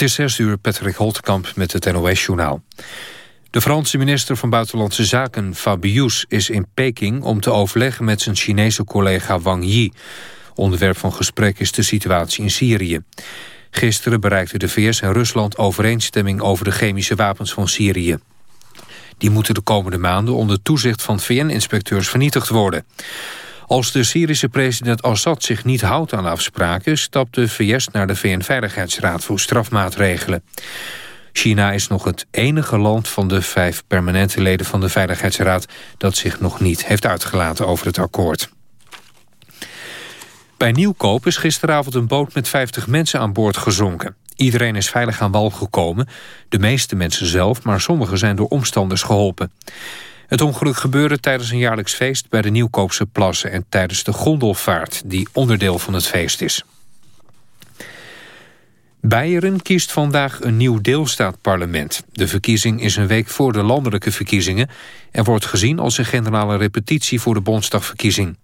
Het is 6 uur, Patrick Holtkamp met het NOS-journaal. De Franse minister van Buitenlandse Zaken, Fabius, is in Peking... om te overleggen met zijn Chinese collega Wang Yi. Onderwerp van gesprek is de situatie in Syrië. Gisteren bereikten de VS en Rusland overeenstemming... over de chemische wapens van Syrië. Die moeten de komende maanden onder toezicht van VN-inspecteurs vernietigd worden. Als de Syrische president Assad zich niet houdt aan afspraken... stapt de VS naar de VN-veiligheidsraad voor strafmaatregelen. China is nog het enige land van de vijf permanente leden van de Veiligheidsraad... dat zich nog niet heeft uitgelaten over het akkoord. Bij Nieuwkoop is gisteravond een boot met 50 mensen aan boord gezonken. Iedereen is veilig aan wal gekomen. De meeste mensen zelf, maar sommigen zijn door omstanders geholpen. Het ongeluk gebeurde tijdens een jaarlijks feest bij de Nieuwkoopse plassen... en tijdens de gondelvaart, die onderdeel van het feest is. Beieren kiest vandaag een nieuw deelstaatparlement. De verkiezing is een week voor de landelijke verkiezingen... en wordt gezien als een generale repetitie voor de Bondsdagverkiezing.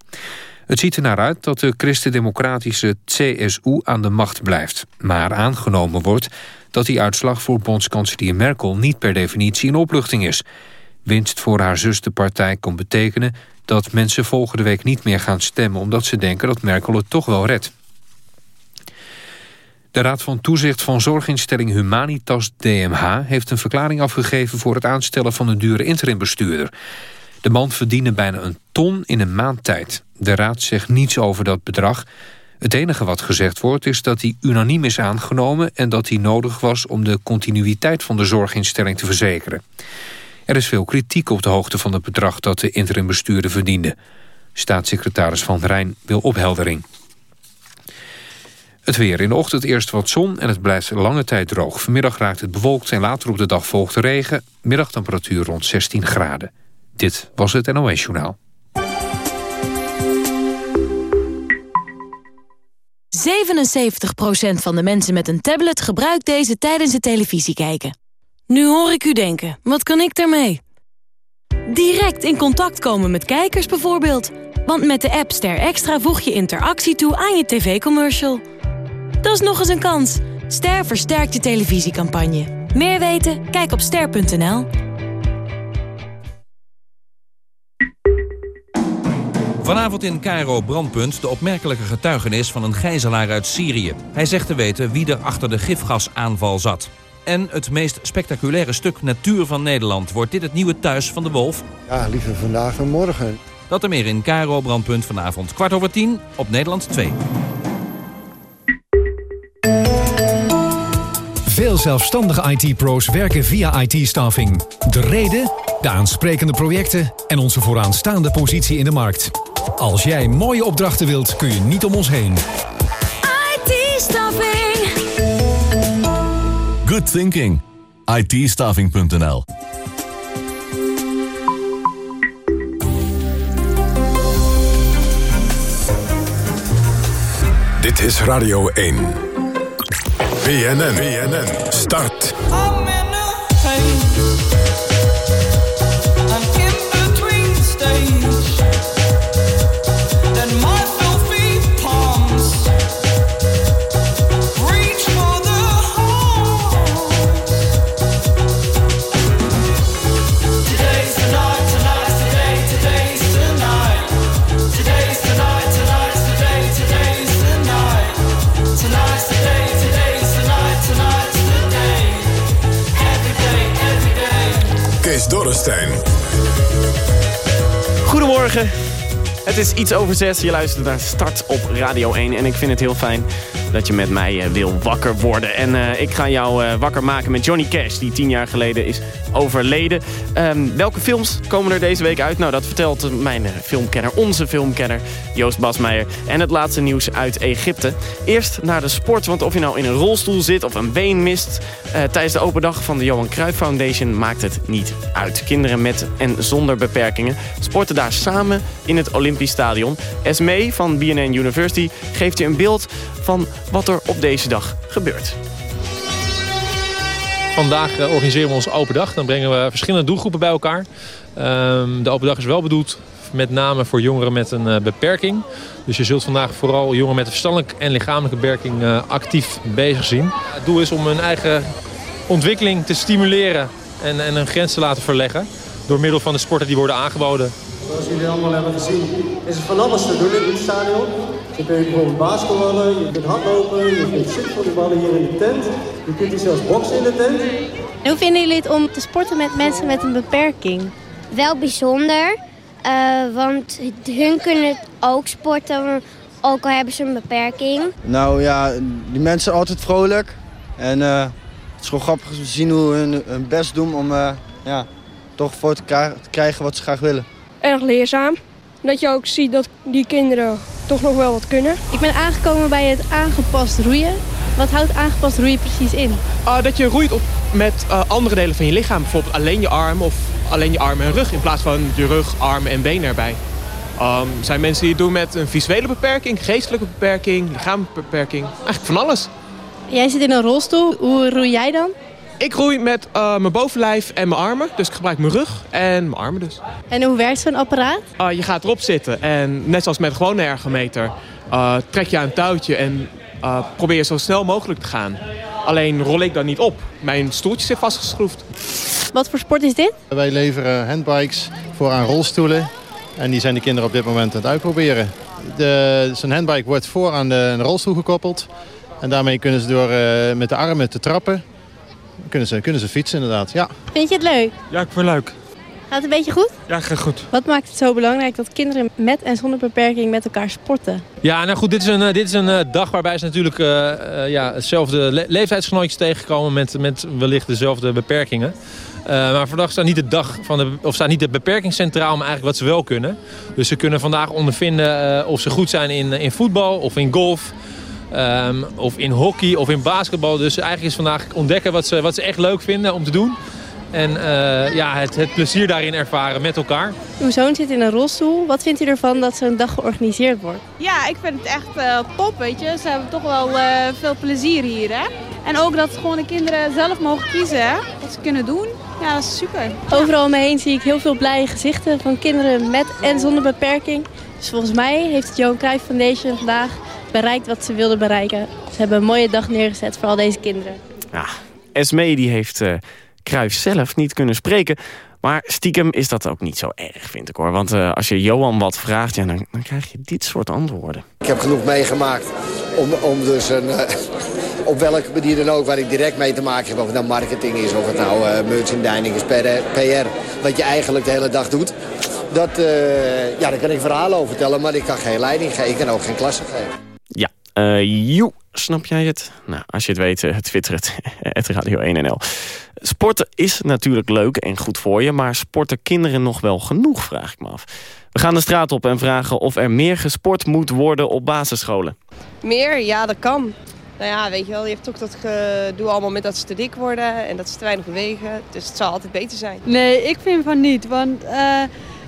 Het ziet er naar uit dat de christendemocratische CSU aan de macht blijft. Maar aangenomen wordt dat die uitslag voor bondskanselier Merkel... niet per definitie een opluchting is... Winst voor haar zusterpartij kon betekenen dat mensen volgende week niet meer gaan stemmen... omdat ze denken dat Merkel het toch wel redt. De Raad van Toezicht van Zorginstelling Humanitas DMH... heeft een verklaring afgegeven voor het aanstellen van een dure interimbestuurder. De man verdiende bijna een ton in een maand tijd. De Raad zegt niets over dat bedrag. Het enige wat gezegd wordt is dat hij unaniem is aangenomen... en dat hij nodig was om de continuïteit van de zorginstelling te verzekeren. Er is veel kritiek op de hoogte van het bedrag dat de interimbestuurder verdiende. Staatssecretaris Van Rijn wil opheldering. Het weer in de ochtend eerst wat zon en het blijft lange tijd droog. Vanmiddag raakt het bewolkt en later op de dag volgt de regen. Middagtemperatuur rond 16 graden. Dit was het NOS Journaal. 77% van de mensen met een tablet gebruikt deze tijdens het televisie kijken. Nu hoor ik u denken, wat kan ik daarmee? Direct in contact komen met kijkers bijvoorbeeld. Want met de app Ster Extra voeg je interactie toe aan je tv-commercial. Dat is nog eens een kans. Ster versterkt je televisiecampagne. Meer weten? Kijk op ster.nl. Vanavond in Cairo Brandpunt de opmerkelijke getuigenis van een gijzelaar uit Syrië. Hij zegt te weten wie er achter de gifgasaanval zat. En het meest spectaculaire stuk natuur van Nederland. Wordt dit het nieuwe thuis van de wolf? Ja, liever vandaag dan morgen. Dat er meer in Caro Brandpunt vanavond. Kwart over tien op Nederland 2. Veel zelfstandige IT-pro's werken via IT-staffing. De reden, de aansprekende projecten en onze vooraanstaande positie in de markt. Als jij mooie opdrachten wilt, kun je niet om ons heen. IT-staffing. Good thinking. itstaffing.nl Dit is Radio 1. BNN. BNN. Start. Het is iets over zes. Je luistert naar Start op Radio 1. En ik vind het heel fijn dat je met mij eh, wil wakker worden. En uh, ik ga jou uh, wakker maken met Johnny Cash, die tien jaar geleden is overleden. Um, welke films komen er deze week uit? Nou, dat vertelt mijn filmkenner, onze filmkenner, Joost Basmeijer. En het laatste nieuws uit Egypte. Eerst naar de sport, want of je nou in een rolstoel zit of een been mist... Tijdens de open dag van de Johan Cruijff Foundation maakt het niet uit. Kinderen met en zonder beperkingen sporten daar samen in het Olympisch Stadion. Esmee van BNN University geeft je een beeld van wat er op deze dag gebeurt. Vandaag organiseren we onze open dag. Dan brengen we verschillende doelgroepen bij elkaar. Um, de open dag is wel bedoeld met name voor jongeren met een beperking. Dus je zult vandaag vooral jongeren met een verstandelijke en lichamelijke beperking actief bezig zien. Het doel is om hun eigen ontwikkeling te stimuleren en, en een grens te laten verleggen. Door middel van de sporten die worden aangeboden. Zoals jullie allemaal hebben gezien is er van alles te doen in het stadion. Je kunt bijvoorbeeld basketballen, je kunt hardlopen, je kunt zitvolleyballen hier in de tent. Je kunt hier zelfs boksen in de tent. hoe vinden jullie het om te sporten met mensen met een beperking? Wel bijzonder, uh, want hun kunnen ook sporten, ook al hebben ze een beperking. Nou ja, die mensen zijn altijd vrolijk. En uh, het is gewoon grappig te zien hoe hun hun best doen om uh, ja, toch voor te krijgen wat ze graag willen. Erg leerzaam. Dat je ook ziet dat die kinderen toch nog wel wat kunnen. Ik ben aangekomen bij het aangepast roeien. Wat houdt aangepast roeien precies in? Uh, dat je roeit op met uh, andere delen van je lichaam. Bijvoorbeeld alleen je arm of alleen je arm en rug. In plaats van je rug, armen en benen erbij. Um, er zijn mensen die het doen met een visuele beperking, geestelijke beperking, lichamelijke beperking. Eigenlijk van alles. Jij zit in een rolstoel. Hoe roei jij dan? Ik roei met uh, mijn bovenlijf en mijn armen. Dus ik gebruik mijn rug en mijn armen dus. En hoe werkt zo'n apparaat? Uh, je gaat erop zitten en net zoals met een gewone ergometer... Uh, trek je aan een touwtje en probeer je zo snel mogelijk te gaan. Alleen rol ik dan niet op. Mijn stoeltje zit vastgeschroefd. Wat voor sport is dit? Wij leveren handbikes voor aan rolstoelen. En die zijn de kinderen op dit moment aan het uitproberen. Zo'n handbike wordt voor aan de, de rolstoel gekoppeld. En daarmee kunnen ze door met de armen te trappen kunnen ze, kunnen ze fietsen inderdaad, ja. Vind je het leuk? Ja, ik vind het leuk. Gaat het een beetje goed? Ja, gaat goed. Wat maakt het zo belangrijk dat kinderen met en zonder beperking met elkaar sporten? Ja, nou goed, dit is een, eh, dit is een uh, dag waarbij ze natuurlijk uh, uh, ja, hetzelfde le leeftijdsgenootjes tegenkomen met, met wellicht dezelfde beperkingen. maar vandaag staat niet de dag van de, of staat niet de beperking centraal, maar eigenlijk wat ze wel kunnen. Dus ze kunnen vandaag ondervinden of ze goed zijn in, in voetbal of in golf. Um, of in hockey of in basketbal. Dus eigenlijk is vandaag ontdekken wat ze, wat ze echt leuk vinden om te doen. En uh, ja, het, het, plezier daarin ervaren met elkaar. Uw zoon zit in een rolstoel. Wat vindt u ervan dat zo'n dag georganiseerd wordt? Ja, ik vind het echt uh, top, weet je. Ze hebben toch wel uh, veel plezier hier, hè. En ook dat gewoon de kinderen zelf mogen kiezen, hè. Wat ze kunnen doen. Ja, dat is super. Overal om me heen zie ik heel veel blije gezichten van kinderen met en zonder beperking. Dus volgens mij heeft het Johan Cruijff Foundation vandaag bereikt wat ze wilden bereiken. Ze hebben een mooie dag neergezet voor al deze kinderen. Ja, Esme die heeft uh, zelf niet kunnen spreken. Maar stiekem is dat ook niet zo erg, vind ik hoor. Want uh, als je Johan wat vraagt, ja, dan, dan, krijg je dit soort antwoorden. Ik heb genoeg meegemaakt om, om dus een... Uh, op welke manier dan ook, waar ik direct mee te maken heb. Of het nou marketing is, of het nou uh, merchandising is, PR. Wat je eigenlijk de hele dag doet. Dat, uh, ja, daar kan ik verhalen over vertellen, maar ik kan geen leiding geven. Ik kan ook geen klasse geven. Uh, joe, snap jij het? Nou, als je het weet, uh, twitter het, het Radio 1NL. Sporten is natuurlijk leuk en goed voor je, maar sporten kinderen nog wel genoeg, vraag ik me af. We gaan de straat op en vragen of er meer gesport moet worden op basisscholen. Meer? Ja, dat kan. Nou ja, weet je wel, je hebt ook dat gedoe allemaal met dat ze te dik worden en dat ze te weinig bewegen. Dus het zal altijd beter zijn. Nee, ik vind van niet, want... Uh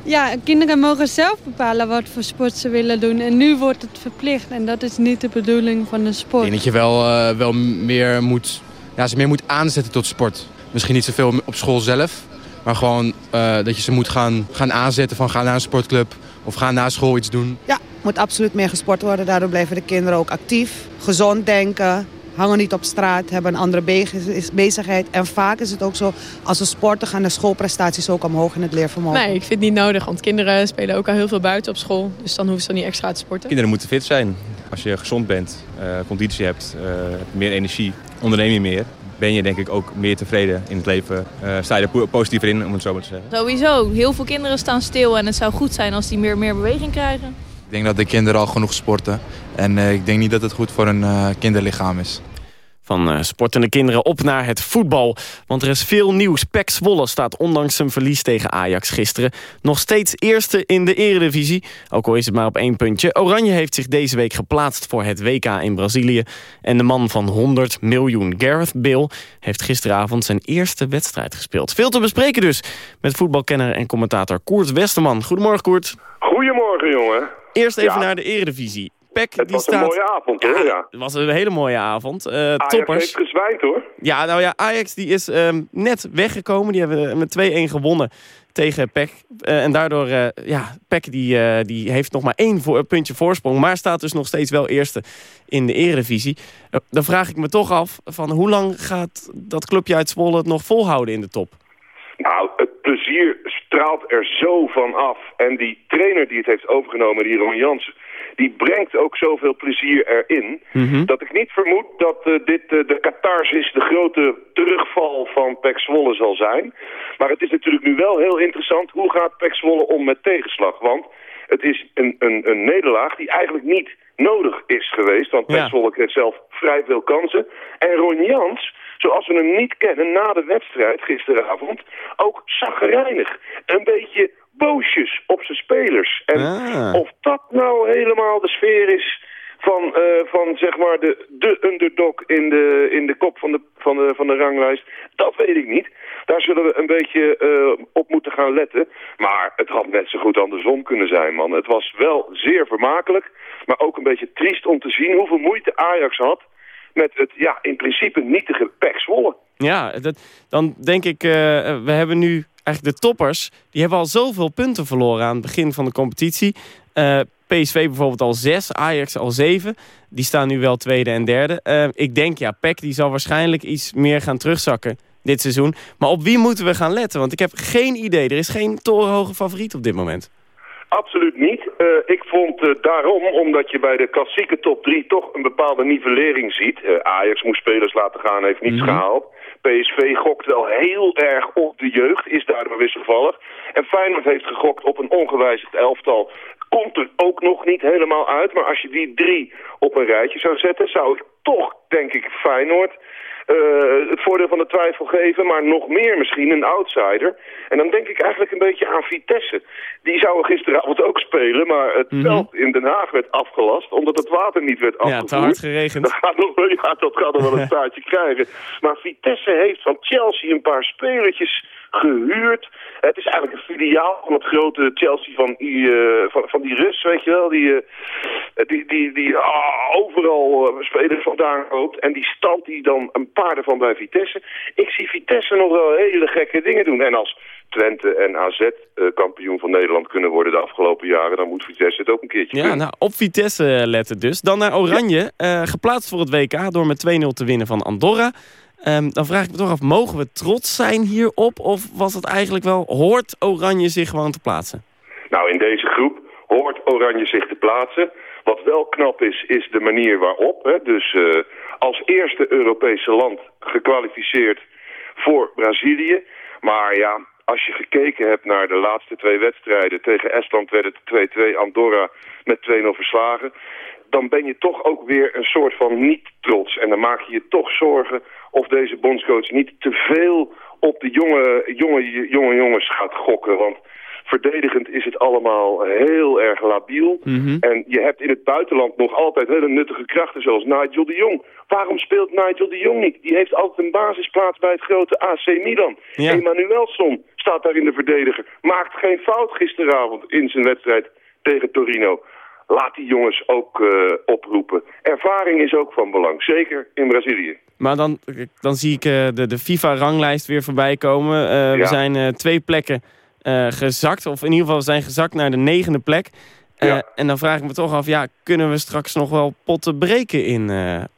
ja, kinderen mogen zelf bepalen wat voor sport ze willen doen. En nu wordt het verplicht en dat is niet de bedoeling van de sport. Ik denk dat je wel, uh, wel meer moet, ja, ze meer moet aanzetten tot sport. Misschien niet zoveel op school zelf, maar gewoon uh, dat je ze moet gaan, gaan aanzetten van ga naar een sportclub of ga na school iets doen. Ja, moet absoluut meer gesport worden. Daardoor blijven de kinderen ook actief, gezond denken, hangen niet op straat, hebben een andere bezigheid. En vaak is het ook zo, als ze sporten gaan de schoolprestaties ook omhoog in het leervermogen. Nee, ik vind het niet nodig, want kinderen spelen ook al heel veel buiten op school. Dus dan hoeven ze niet extra te sporten. Kinderen moeten fit zijn. Als je gezond bent, uh, conditie hebt, uh, meer energie, onderneem je meer ben je denk ik ook meer tevreden in het leven. Uh, sta je er positiever in, om het zo maar te zeggen. Sowieso. Heel veel kinderen staan stil en het zou goed zijn als die meer, meer beweging krijgen. Ik denk dat de kinderen al genoeg sporten. En uh, ik denk niet dat het goed voor een uh, kinderlichaam is. Van uh, sportende kinderen op naar het voetbal. Want er is veel nieuws. Pek Zwolle staat ondanks zijn verlies tegen Ajax gisteren... nog steeds eerste in de eredivisie. Ook al is het maar op één puntje. Oranje heeft zich deze week geplaatst voor het WK in Brazilië. En de man van 100 miljoen, Gareth Bale... heeft gisteravond zijn eerste wedstrijd gespeeld. Veel te bespreken dus met voetbalkenner en commentator Koert Westerman. Goedemorgen, Koert. Goedemorgen, jongen. Eerst even naar de eredivisie. Peck, het die was staat... een mooie avond, hoor. Ja, Het was een hele mooie avond. Uh, Ajax toppers. heeft gezwijnd, hoor. Ja, nou ja, Ajax die is um, net weggekomen. Die hebben met 2-1 gewonnen tegen PEC. Eh, en daardoor, eh, ja, PEC die, die heeft nog maar één voor, puntje voorsprong. Maar staat dus nog steeds wel eerste in de eredivisie. Dan vraag ik me toch af, van hoe lang gaat dat clubje uit Zwolle het nog volhouden in de top? Nou, het plezier straalt er zo van af. En die trainer die het heeft overgenomen, die Ron Jansen... die brengt ook zoveel plezier erin... dat ik niet vermoed dat eh, dit eh, de catharsis, de grote terugval van Pek Zwolle zal zijn. Maar het is natuurlijk nu wel heel interessant... hoe gaat Pek Zwolle om met tegenslag? Want het is een, een, een nederlaag die eigenlijk niet nodig is geweest. Want Pek Zwolle kreeg zelf vrij veel kansen. En Ron Jans zoals we hem niet kennen na de wedstrijd gisteravond, ook zaggerijnig. Een beetje boosjes op zijn spelers. En of dat nou helemaal de sfeer is van, eh, van zeg maar de, de underdog in de, in de kop van de, van, de, van de ranglijst, dat weet ik niet. Daar zullen we een beetje eh, op moeten gaan letten. Maar het had net zo goed andersom kunnen zijn, man. Het was wel zeer vermakelijk, maar ook een beetje triest om te zien hoeveel moeite Ajax had met het ja, in principe nietige Pek Zwolle. Ja, dat, dan denk ik, eh, we hebben nu eigenlijk de toppers. Die hebben al zoveel punten verloren aan het begin van de competitie. Eh, PSV bijvoorbeeld al zes, Ajax al zeven. Die staan nu wel tweede en derde. Eh, ik denk, ja, PEC die zal waarschijnlijk iets meer gaan terugzakken dit seizoen. Maar op wie moeten we gaan letten? Want ik heb geen idee. Er is geen torenhoge favoriet op dit moment. Absoluut niet. Uh, ik vond uh, daarom, omdat je bij de klassieke top 3 toch een bepaalde nivellering ziet. Uh, Ajax moest spelers laten gaan, heeft niets Mhm. gehaald. PSV gokt wel heel erg op de jeugd, is daardoor wisselvallig. En Feyenoord heeft gegokt op een ongewijzigd elftal. Komt er ook nog niet helemaal uit, maar als je die drie op een rijtje zou zetten... zou ik toch, denk ik, Feyenoord uh, het voordeel van de twijfel geven, maar nog meer misschien een outsider. En dan denk ik eigenlijk een beetje aan Vitesse. Die zouden gisteravond ook spelen, maar het Mhm. veld in Den Haag werd afgelast omdat het water niet werd Ja, afgevoerd. te hard geregend. Dat gaat nog, ja, dat gaat nog wel een staartje krijgen. Maar Vitesse heeft van Chelsea een paar spelertjes gehuurd. Het is eigenlijk een filiaal van het grote Chelsea van die, eh, van, van die Rus, weet je wel. Die, eh, die, die, die ah, overal eh, spelers vandaan koopt. En die stand die dan een paar ervan bij Vitesse. Ik zie Vitesse nog wel hele gekke dingen doen. En als Twente en AZ kampioen van Nederland kunnen worden de afgelopen jaren... dan moet Vitesse het ook een keertje Ja, nou, op Vitesse letten dus. Dan naar Oranje, geplaatst voor het WK door met 2-0 te winnen van Andorra. Ehm, dan vraag ik me toch af, mogen we trots zijn hierop? Of was het eigenlijk wel, hoort Oranje zich gewoon te plaatsen? Nou, in deze groep hoort Oranje zich te plaatsen. Wat wel knap is, is de manier waarop. Hè. Dus eh, als eerste Europese land gekwalificeerd voor Brazilië. Maar ja, als je gekeken hebt naar de laatste twee wedstrijden... tegen Estland werd het 2-2, Andorra met 2-0 verslagen... dan ben je toch ook weer een soort van niet trots. En dan maak je je toch zorgen of deze bondscoach niet te veel op de jonge, jonge, jonge jongens gaat gokken. Want verdedigend is het allemaal heel erg labiel. En je hebt in het buitenland nog altijd hele nuttige krachten zoals Nigel de Jong. Waarom speelt Nigel de Jong niet? Die heeft altijd een basisplaats bij het grote AC Milan. Ja. Emanuelson staat daar in de verdediger. Maakt geen fout gisteravond in zijn wedstrijd tegen Torino. Laat die jongens ook eh, oproepen. Ervaring is ook van belang, zeker in Brazilië. Maar dan, dan zie ik eh, de, de FIFA-ranglijst weer voorbij komen. Eh, We zijn twee plekken gezakt, of in ieder geval we zijn gezakt naar de negende plek. En dan vraag ik me toch af, ja, kunnen we straks nog wel potten breken in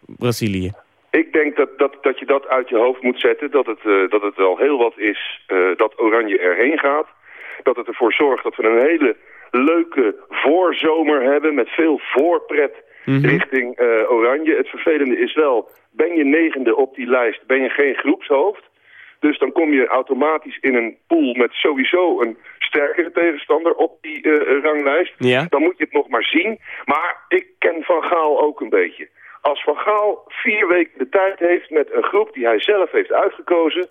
Brazilië? Ik denk dat, dat, dat je dat uit je hoofd moet zetten. Dat het, dat het wel heel wat is dat Oranje erheen gaat. Dat het ervoor zorgt dat we een hele leuke voorzomer hebben met veel voorpret richting eh, Oranje. Het vervelende is wel, ben je negende op die lijst, ben je geen groepshoofd. Dus dan kom je automatisch in een pool met sowieso een sterkere tegenstander op die eh, ranglijst. Ja. Dan moet je het nog maar zien. Maar ik ken Van Gaal ook een beetje. Als Van Gaal vier weken de tijd heeft met een groep die hij zelf heeft uitgekozen...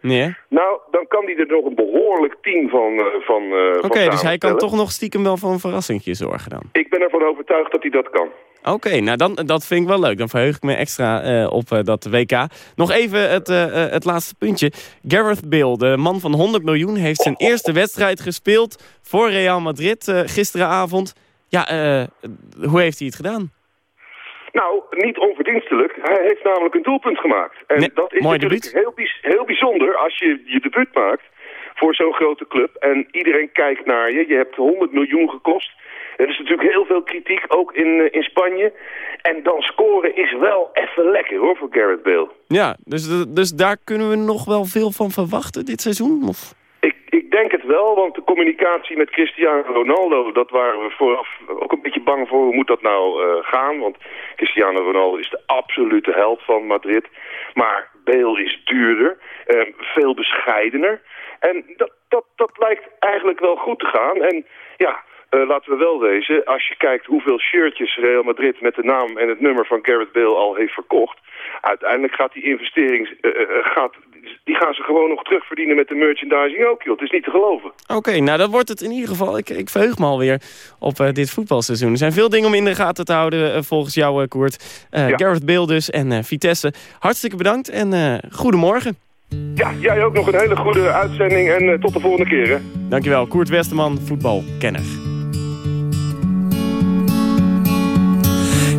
Nou, dan kan hij er nog een behoorlijk team van eh van, eh, Oké, van dus hij kan toch nog stiekem wel voor een verrassingje zorgen dan? Ik ben ervan overtuigd dat hij dat kan. Oké, nou dan, dat vind ik wel leuk. Dan verheug ik me extra eh, op dat WK. Nog even het, het laatste puntje. Gareth Bale, de man van 100 miljoen, heeft zijn eerste wedstrijd gespeeld voor Real Madrid gisteravond. Ja, hoe heeft hij het gedaan? Nou, niet onverdienstelijk. Hij heeft namelijk een doelpunt gemaakt. En dat is natuurlijk heel, heel bijzonder als je je debuut maakt voor zo'n grote club. En iedereen kijkt naar je. Je hebt 100 miljoen gekost. Er is natuurlijk heel veel kritiek, ook in, eh, in Spanje. En dan scoren is wel even lekker hoor, voor Garrett Bale. Ja, dus, dus daar kunnen we nog wel veel van verwachten dit seizoen? Of? Ik, ik denk het wel, want de communicatie met Cristiano Ronaldo... dat waren we vooraf ook een beetje bang voor. Hoe moet dat nou uh, gaan? Want Cristiano Ronaldo is de absolute held van Madrid. Maar Bale is duurder, uh, veel bescheidener. En dat, dat, dat lijkt eigenlijk wel goed te gaan. En ja, uh, laten we wel wezen, als je kijkt hoeveel shirtjes Real Madrid met de naam en het nummer van Gareth Bale al heeft verkocht, uiteindelijk gaat die investering, uh, gaat, die gaan ze gewoon nog terugverdienen met de merchandising ook, joh. Het is niet te geloven. Oké, nou dat wordt het in ieder geval. Ik, ik verheug me alweer op uh, dit voetbalseizoen. Er zijn veel dingen om in de gaten te houden volgens jou, Koert. Ja. Gareth Bale dus en Vitesse. Hartstikke bedankt en goedemorgen. Ja, jij ook nog een hele goede uitzending en tot de volgende keer. Hè. Dankjewel, Koert Westerman, voetbalkenner.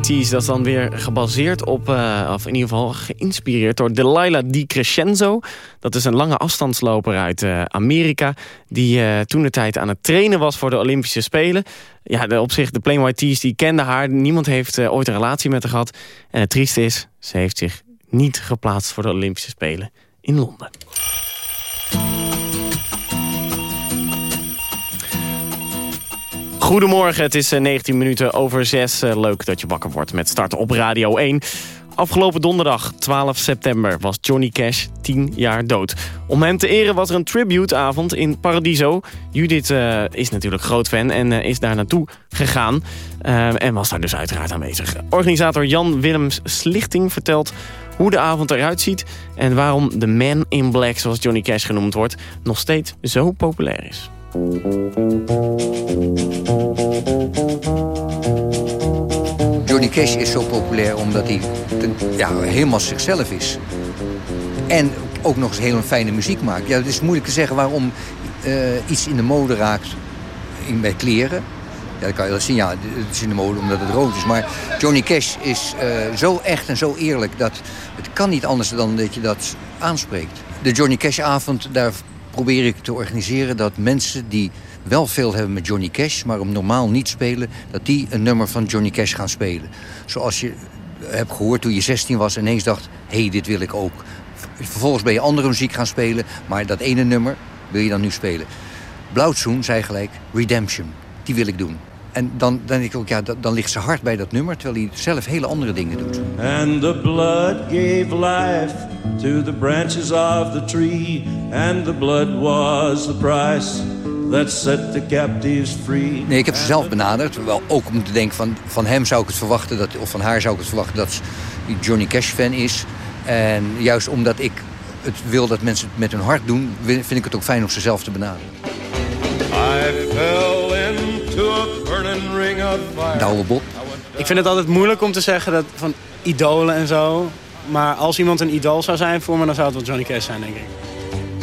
Tees. Dat is dan weer gebaseerd op, uh, of in ieder geval geïnspireerd door Delilah Di Crescenzo. Dat is een lange afstandsloper uit uh, Amerika. Die uh, toen de tijd aan het trainen was voor de Olympische Spelen. Ja, de, op zich, de Plain Tees, die kende haar. Niemand heeft ooit een relatie met haar gehad. En het trieste is, ze heeft zich niet geplaatst voor de Olympische Spelen in Londen. Goedemorgen, het is 19 eh, minuten over 6. Eh, leuk dat je wakker wordt met start op Radio 1. Afgelopen donderdag, 12 september, was Johnny Cash 10 jaar dood. Om hem te eren was er een tributeavond in Paradiso. Judith uh, is natuurlijk groot fan en is daar naartoe gegaan. En was daar dus uiteraard aanwezig. Organisator Jan Willems Slichting vertelt hoe de avond eruit ziet... en waarom de Man in Black, zoals Johnny Cash genoemd wordt... nog steeds zo populair is. Johnny Cash is zo populair omdat hij ja, helemaal zichzelf is. En ook nog eens heel fijne muziek maakt. Ja, het is moeilijk te zeggen waarom uh, iets in de mode raakt in, bij kleren. Ja, dan kan je wel zien, ja, het is in de mode omdat het rood is. Maar Johnny Cash is uh, zo echt en zo eerlijk... dat het kan niet anders dan dat je dat aanspreekt. De Johnny Cash-avond, daar probeer ik te organiseren... dat mensen die wel veel hebben met Johnny Cash... maar om normaal niet spelen, dat die een nummer van Johnny Cash gaan spelen. Zoals je hebt gehoord toen je 16 was en ineens dacht... hé, hey, dit wil ik ook. Vervolgens ben je andere muziek gaan spelen... maar dat ene nummer wil je dan nu spelen. Blauwtsoen zei gelijk Redemption. Die wil ik doen. En dan, dan denk ik ook, ja, dan ligt ze hard bij dat nummer... terwijl hij zelf hele andere dingen doet. And the blood gave life to the branches of the tree... and the blood was the price that set the captives free. Nee, ik heb ze zelf benaderd. Wel ook om te denken van, van hem zou ik het verwachten... Dat, of van haar zou ik het verwachten dat ze Johnny Cash-fan is. En juist omdat ik het wil dat mensen het met hun hart doen... vind ik het ook fijn om ze zelf te benaderen. Douwe Bob. Ik vind het altijd moeilijk om te zeggen dat van idolen en zo. Maar als iemand een idool zou zijn voor me, dan zou het wel Johnny Cash zijn, denk ik.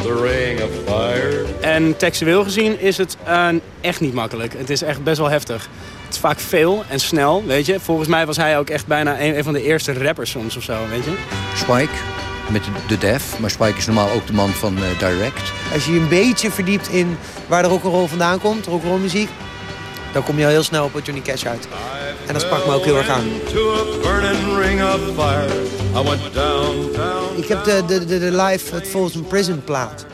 The ring of fire. En textueel gezien is het uh, echt niet makkelijk. Het is echt best wel heftig. Het is vaak veel en snel, weet je. Volgens mij was hij ook echt bijna een, een van de eerste rappers soms of zo, weet je. Spike met de Def. Maar Spike is normaal ook de man van uh, Direct. Als je je een beetje verdiept in waar de rock'n'roll vandaan komt, rock'n'roll muziek... dan kom je al heel snel op Johnny Cash uit. En dat sprak me ook heel erg aan. Ik heb de, de, de, de live het Prison plaat.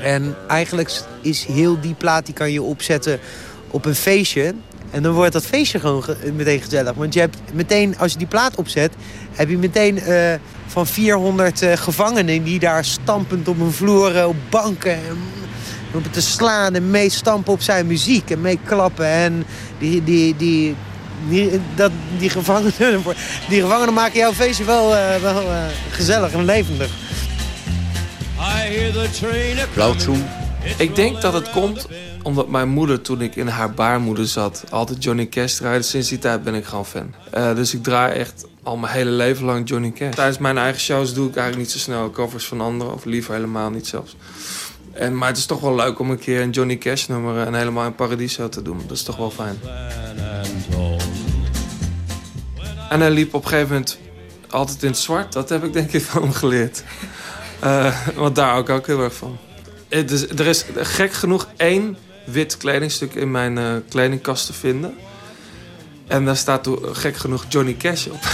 En eigenlijk is heel die plaat, die kan je opzetten op een feestje. En dan wordt dat feestje gewoon meteen gezellig. Want je hebt meteen, als je die plaat opzet, heb je meteen uh, van 400 uh, gevangenen die daar stampend op een vloer, uh, op banken, en op te slaan en meestampen op zijn muziek en meeklappen. En die, die, die, die, dat, die, gevangenen, die gevangenen maken jouw feestje wel, wel gezellig en levendig. Blauwtsoen. Ik denk dat het komt omdat mijn moeder toen ik in haar baarmoeder zat... altijd Johnny Cash draaide. Sinds die tijd ben ik gewoon fan. Uh, dus ik draai echt al mijn hele leven lang Johnny Cash. Tijdens mijn eigen shows doe ik eigenlijk niet zo snel covers van anderen. Of liever helemaal niet zelfs. En, maar het is toch wel leuk om een keer een Johnny Cash nummer... en helemaal in Paradiso te doen. Dat is toch wel fijn. En hij liep op een gegeven moment altijd in het zwart. Dat heb ik denk ik van hem geleerd. Uh, want daar hou ik ook heel erg van. Het is, er is gek genoeg één wit kledingstuk in mijn uh, kledingkast te vinden. En daar staat gek genoeg Johnny Cash op.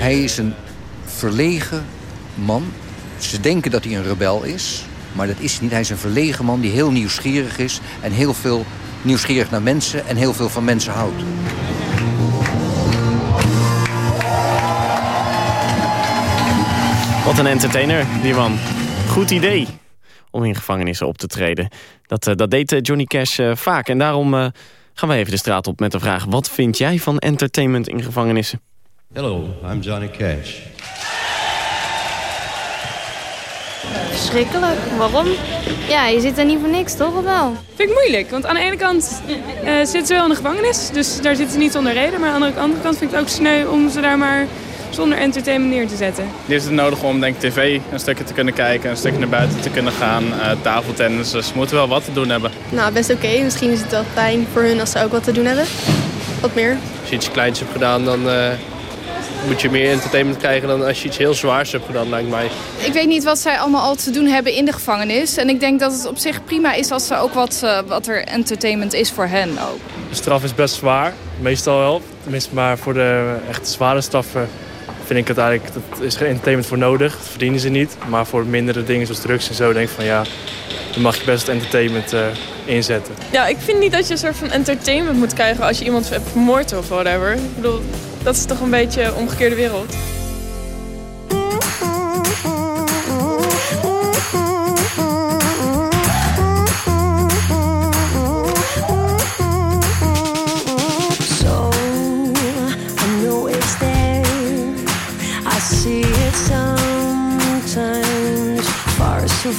Hij is een verlegen man. Ze denken dat hij een rebel is, maar dat is niet. Hij is een verlegen man die heel nieuwsgierig is... en heel veel nieuwsgierig naar mensen en heel veel van mensen houdt. Wat een entertainer, die man. Goed idee om in gevangenissen op te treden. Dat, uh, dat deed uh, Johnny Cash uh, vaak. En daarom gaan we even de straat op met de vraag... wat vind jij van entertainment in gevangenissen? Hello, I'm Johnny Cash. Schrikkelijk. Waarom? Ja, je zit er niet voor niks, toch? Of wel? Vind ik moeilijk, want aan de ene kant uh, zitten ze wel in de gevangenis. Dus daar zitten ze niet zonder reden. Maar aan de andere kant vind ik het ook sneu om ze daar maar zonder entertainment neer te zetten. Die heeft het nodig om denk ik tv een stukje te kunnen kijken, een stukje naar buiten te kunnen gaan, uh, tafeltennis. Dus ze moeten wel wat te doen hebben. Nou, best oké. Misschien is het wel fijn voor hun als ze ook wat te doen hebben. Wat meer. Als je iets kleins hebt gedaan, dan uh, moet je meer entertainment krijgen dan als je iets heel zwaars hebt gedaan, lijkt mij. Ik weet niet wat zij allemaal al te doen hebben in de gevangenis. En ik denk dat het op zich prima is als er ook wat, uh, wat er entertainment is voor hen ook. De straf is best zwaar, meestal wel. Tenminste, maar voor de echt zware straffen vind ik het eigenlijk, dat is geen entertainment voor nodig. Dat verdienen ze niet. Maar voor mindere dingen zoals drugs en zo denk ik van ja, dan mag je best entertainment uh, inzetten. Ja, ik vind niet dat je een soort van entertainment moet krijgen als je iemand hebt vermoord of whatever. Ik bedoel, dat is toch een beetje omgekeerde wereld.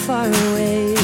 far away.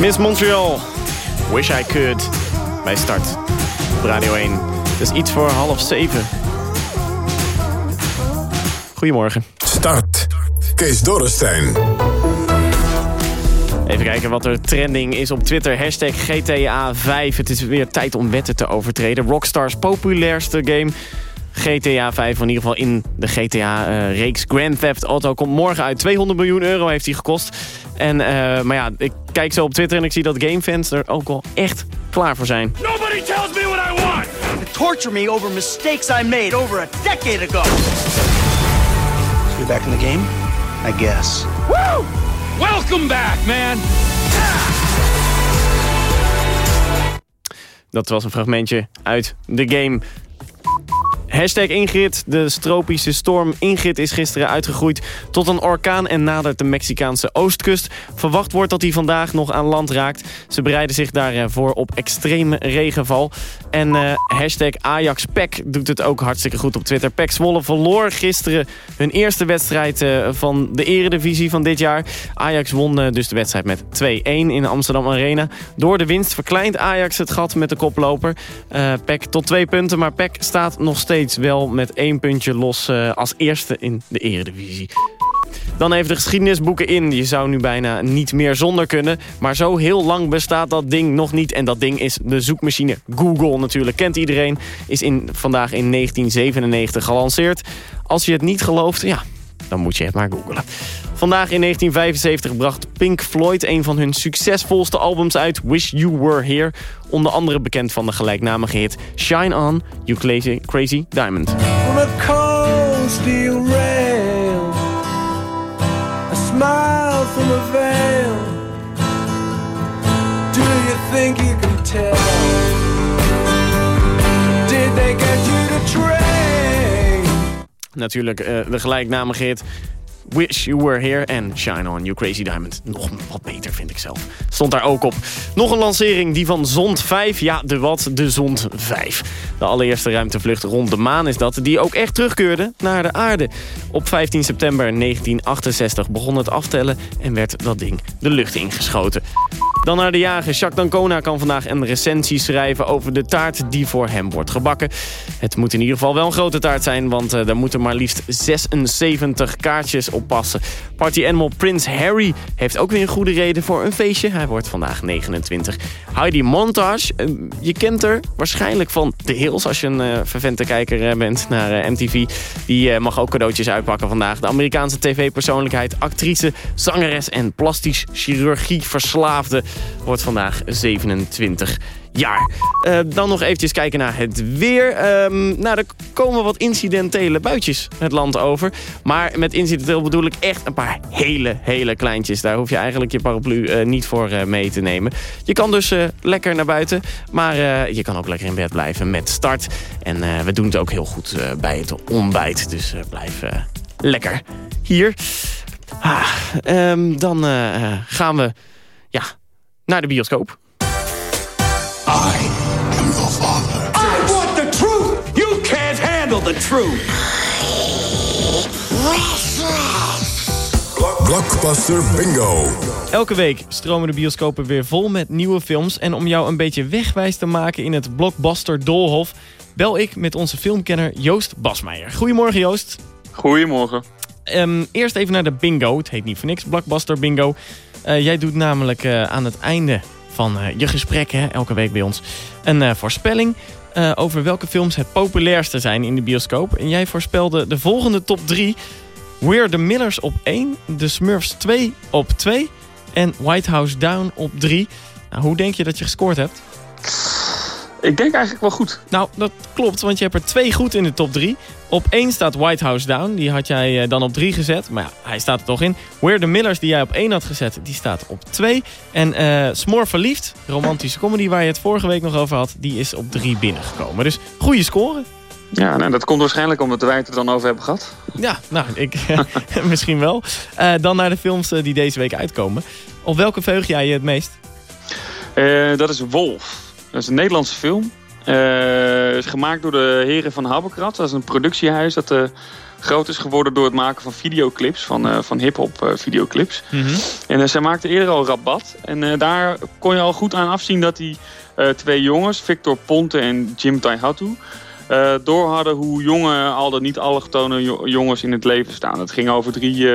Miss Montreal. Wish I could. Bij start. Op Radio 1. Het is iets voor half zeven. Goedemorgen. Start. Kees Dorrestein. Even kijken wat er trending is op Twitter. Hashtag GTA 5. Het is weer tijd om wetten te overtreden. Rockstars populairste game. GTA 5, in ieder geval in de GTA-reeks Grand Theft Auto... komt morgen uit. 200 miljoen euro heeft hij gekost. En, eh, maar ja, ik kijk zo op Twitter en ik zie dat gamefans er ook wel echt klaar voor zijn. Nobody tells me what I want! To torture me over mistakes I made over a decade ago. You're back in the game? I guess. Woo! Welcome back, man! Dat was een fragmentje uit de game. Hashtag Ingrid. De tropische storm Ingrid is gisteren uitgegroeid tot een orkaan... en nadert de Mexicaanse oostkust. Verwacht wordt dat hij vandaag nog aan land raakt. Ze bereiden zich daarvoor op extreme regenval. En uh, hashtag Ajax Pek doet het ook hartstikke goed op Twitter. Pek Zwolle verloor gisteren hun eerste wedstrijd uh, van de eredivisie van dit jaar. Ajax won dus de wedstrijd met 2-1 in de Amsterdam Arena. Door de winst verkleint Ajax het gat met de koploper. Pek tot twee punten, maar Pek staat nog steeds wel met één puntje los als eerste in de eredivisie. Dan even de geschiedenisboeken in. Je zou nu bijna niet meer zonder kunnen. Maar zo heel lang bestaat dat ding nog niet. En dat ding is de zoekmachine Google natuurlijk. Kent iedereen. Is in, vandaag in 1997 gelanceerd. Als je het niet gelooft, ja, dan moet je het maar googlen. Vandaag in 1975 bracht Pink Floyd een van hun succesvolste albums uit, Wish You Were Here. Onder andere bekend van de gelijknamige hit Shine On, You Crazy, Diamond. Do you think you can tell? Natuurlijk uh, de gelijknamige hit Wish You Were Here en Shine On You Crazy Diamond. Nog wat beter vind ik zelf. Stond daar ook op. Nog een lancering, die van Zond 5. Ja, de wat? De Zond 5. De allereerste ruimtevlucht rond de maan is dat... die ook echt terugkeurde naar de aarde. Op 15 september 1968 begon het aftellen... en werd dat ding de lucht ingeschoten. Dan naar de jager. Jacques Dancona kan vandaag een recensie schrijven over de taart die voor hem wordt gebakken. Het moet in ieder geval wel een grote taart zijn, want uh, daar moeten maar liefst 76 kaartjes op passen. Party Animal Prince Harry heeft ook weer een goede reden voor een feestje. Hij wordt vandaag 29. Heidi Montage, uh, je kent haar waarschijnlijk van The Hills... als je een uh, vervente kijker bent naar MTV. Die mag ook cadeautjes uitpakken vandaag. De Amerikaanse tv-persoonlijkheid, actrice, zangeres en plastisch chirurgie verslaafde wordt vandaag 27 jaar. Uh, dan nog eventjes kijken naar het weer. Um, nou, er komen wat incidentele buitjes het land over. Maar met incidenteel bedoel ik echt een paar hele, hele kleintjes. Daar hoef je eigenlijk je paraplu uh, niet voor uh, mee te nemen. Je kan dus lekker naar buiten. Maar je kan ook lekker in bed blijven met start. En we doen het ook heel goed bij het ontbijt. Dus blijf lekker hier. Ah, um, dan gaan we... Ja, naar de bioscoop. I am your father. I want the truth. You can't handle the truth. Blockbuster Bingo. Elke week stromen de bioscopen weer vol met nieuwe films. En om jou een beetje wegwijs te maken in het Blockbuster Doolhof... bel ik met onze filmkenner Joost Basmeijer. Goedemorgen Joost. Goedemorgen. Um, eerst even naar de bingo. Het heet niet voor niks, Blockbuster Bingo. Uh, jij doet namelijk uh, aan het einde van uh, je gesprekken, elke week bij ons, een voorspelling over welke films het populairste zijn in de bioscoop. En jij voorspelde de volgende top 3. We're the Millers op 1, The Smurfs 2 op 2 en White House Down op 3. Nou, hoe denk je dat je gescoord hebt? Ik denk eigenlijk wel goed. Nou, dat klopt, want je hebt er twee goed in de top 3. Op 1 staat White House Down. Die had jij eh, dan op 3 gezet. Maar ja, hij staat er toch in. We're the Millers, die jij op 1 had gezet, die staat op 2. En uh, Smoor Verliefd, romantische comedy waar je het vorige week nog over had... die is op 3 binnengekomen. Dus goede score. Ja, nou, dat komt waarschijnlijk omdat wij het er dan over hebben gehad. Ja, nou, ik, misschien wel. Uh, dan naar de films die deze week uitkomen. Op welke veug jij je het meest? dat is Wolf. Dat is een Nederlandse film. Uh, is gemaakt door de heren van Habbekrat. Dat is een productiehuis dat uh, groot is geworden door het maken van videoclips. Van, uh, van hip-hop videoclips. Mm -hmm. En zij maakten eerder al Rabat. En daar kon je al goed aan afzien dat die twee jongens, Victor Ponte en Jim Taihatu... door hadden hoe jonge, al dan niet allochtone jongens in het leven staan. Het ging over drie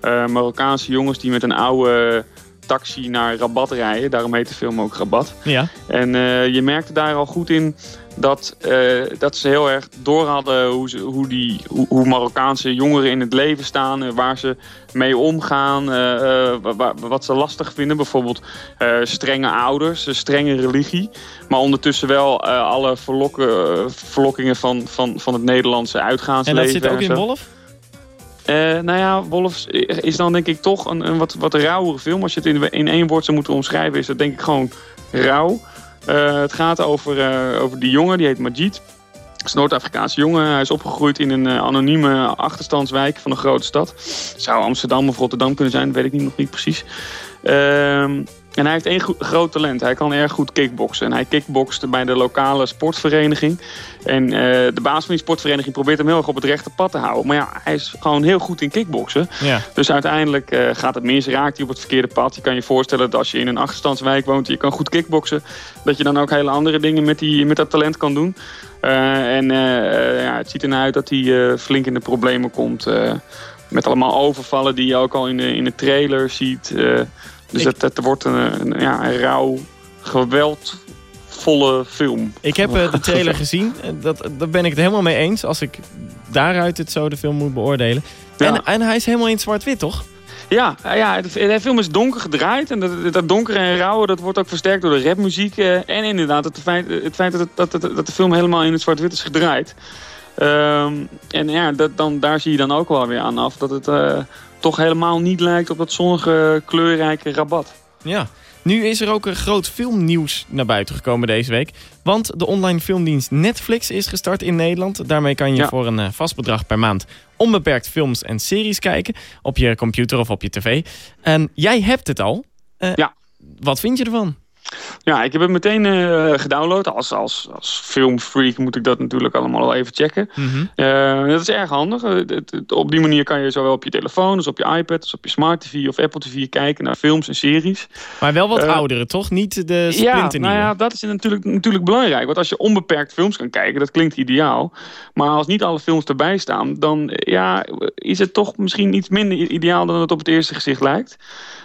Marokkaanse jongens die met een oude taxi naar Rabat rijden. Daarom heet de film ook Rabat. Ja. En uh, je merkte daar al goed in dat, uh, dat ze heel erg door hadden hoe, ze, hoe, die, hoe, hoe, Marokkaanse jongeren in het leven staan. Waar ze mee omgaan. wat ze lastig vinden. Bijvoorbeeld strenge ouders, strenge religie. Maar ondertussen wel alle verlokken, verlokkingen van, van, van het Nederlandse uitgaansleven. En dat zit ook in Wolf? Uh, nou ja, Wolfs is dan denk ik toch een, een wat, wat rauwere film. Als je het in, één woord zou moeten omschrijven, is dat denk ik gewoon rauw. Uh, het gaat over, uh, over die jongen, die heet Majid. Het is een Noord-Afrikaanse jongen. Hij is opgegroeid in een anonieme achterstandswijk van een grote stad. Zou Amsterdam of Rotterdam kunnen zijn, weet ik niet, nog niet precies. Ehm, en hij heeft één groot talent. Hij kan erg goed kickboksen. En hij kickbokst bij de lokale sportvereniging. En uh, de baas van die sportvereniging probeert hem heel erg op het rechte pad te houden. Maar ja, hij is gewoon heel goed in kickboksen. Ja. Dus uiteindelijk uh, gaat het mis, raakt hij op het verkeerde pad. Je kan je voorstellen dat als je in een achterstandswijk woont... je kan goed kickboksen, dat je dan ook hele andere dingen met, die, met dat talent kan doen. Uh, en ja, het ziet ernaar uit dat hij flink in de problemen komt... met allemaal overvallen die je ook al in de, in de trailer ziet... Dus het, het wordt een, een, ja, een rauw, geweldvolle film. Ik heb eh, de trailer gezien. Dat, daar ben ik het helemaal mee eens. Als ik daaruit het zo de film moet beoordelen. En, en hij is helemaal in zwart-wit, toch? Ja, ja de, film is donker gedraaid. En dat, dat donkere en rauwe dat wordt ook versterkt door de rapmuziek. eh, en inderdaad het feit, het feit dat, het- dat, de film helemaal in het zwart-wit is gedraaid. Ehm, en ja, dat, dan, daar zie je dan ook wel weer aan af dat het eh, toch helemaal niet lijkt op dat zonnige, kleurrijke rabat. Ja. Nu is er ook een groot filmnieuws naar buiten gekomen deze week. Want de online filmdienst Netflix is gestart in Nederland. Daarmee kan je Ja. voor een eh, vast bedrag per maand onbeperkt films en series kijken. Op je computer of op je tv. En jij hebt het al. Eh, ja. Wat vind je ervan? Ja, ik heb het meteen eh, gedownload. Als, als, als filmfreak moet ik dat natuurlijk allemaal wel even checken. Eh, dat is erg handig. Eh, het- het- op die manier kan je zowel op je telefoon als op je iPad... als op je smart TV of Apple TV kijken naar films en series. Maar wel wat Eh, oudere, toch? Niet de Ja, splinternieuwe. nou ja, dat is natuurlijk, natuurlijk belangrijk. Want als je onbeperkt films kan kijken, dat klinkt ideaal. Maar als niet alle films erbij staan, dan ja, is het toch misschien iets minder ideaal dan het op het eerste gezicht lijkt.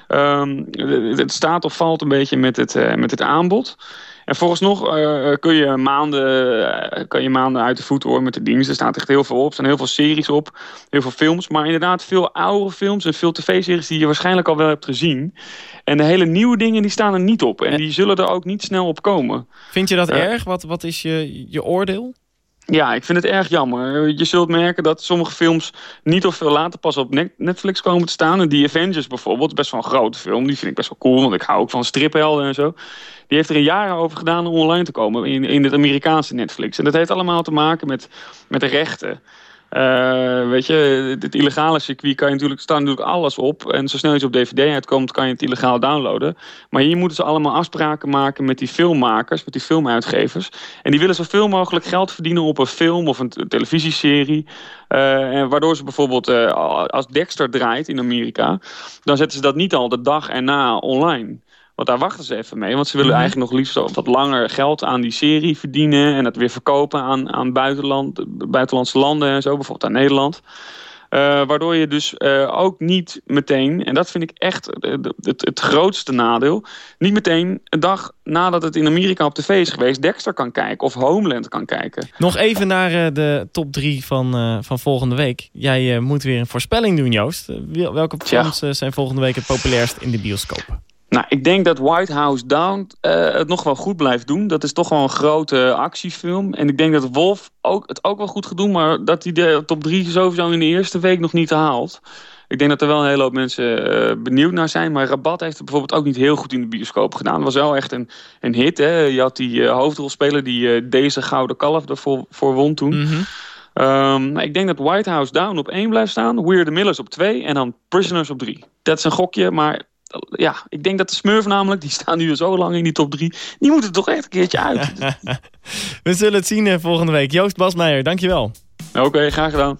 Ehm, het- het staat of valt een beetje met het, eh, met het aanbod. En vooralsnog eh kun je maanden, eh, kan je maanden uit de voet hoor met de dienst. Er staat echt heel veel op. Er staan heel veel series op. Heel veel films. Maar inderdaad veel oudere films en veel tv-series die je waarschijnlijk al wel hebt gezien. En de hele nieuwe dingen die staan er niet op. En die zullen er ook niet snel op komen. Vind je dat Eh, erg? Wat, wat is je, je oordeel? Ja, ik vind het erg jammer. Je zult merken dat sommige films niet of veel later pas op Net- Netflix komen te staan. En die Avengers bijvoorbeeld, best wel een grote film. Die vind ik best wel cool, want ik hou ook van striphelden en zo. Die heeft er jaren over gedaan om online te komen in, in het Amerikaanse Netflix. En dat heeft allemaal te maken met, met de rechten. Eh, weet je, het illegale circuit kan je natuurlijk, staat natuurlijk alles op. En zo snel je op DVD uitkomt, kan je het illegaal downloaden. Maar hier moeten ze allemaal afspraken maken met die filmmakers, met die filmuitgevers. En die willen zoveel mogelijk geld verdienen op een film of een televisieserie. Eh, en waardoor ze bijvoorbeeld, eh, als Dexter draait in Amerika, dan zetten ze dat niet al de dag erna online. Want daar wachten ze even mee. Want ze willen Mhm. eigenlijk nog liefst wat langer geld aan die serie verdienen. En dat weer verkopen aan, aan buitenland, buitenlandse landen en zo. Bijvoorbeeld aan Nederland. Eh, waardoor je dus eh, ook niet meteen, en dat vind ik echt het, het, het grootste nadeel, niet meteen een dag nadat het in Amerika op tv is geweest, Dexter kan kijken of Homeland kan kijken. Nog even naar eh, de top 3 van, eh, van volgende week. Jij eh, moet weer een voorspelling doen, Joost. Eh, wel- welke films eh, zijn volgende week het populairst in de bioscoop? Nou, ik denk dat White House Down eh, het nog wel goed blijft doen. Dat is toch wel een grote actiefilm. En ik denk dat Wolf ook, het ook wel goed gaat doen... maar dat hij de top 3 sowieso in de eerste week nog niet haalt. Ik denk dat er wel een hele hoop mensen eh, benieuwd naar zijn. Maar Rabat heeft het bijvoorbeeld ook niet heel goed in de bioscoop gedaan. Het was wel echt een, een hit. Hè? Je had die eh, hoofdrolspeler die deze Gouden Kalf ervoor voor won toen. Ehm, maar ik denk dat White House Down op 1 blijft staan. The Millers op 2 en dan Prisoners op 3. Dat is een gokje, maar ja, ik denk dat de Smurf namelijk, die staan nu zo lang in die top 3. Die moeten toch echt een keertje uit. We zullen het zien eh, volgende week. Joost Basmeijer, dankjewel. Oké, graag gedaan.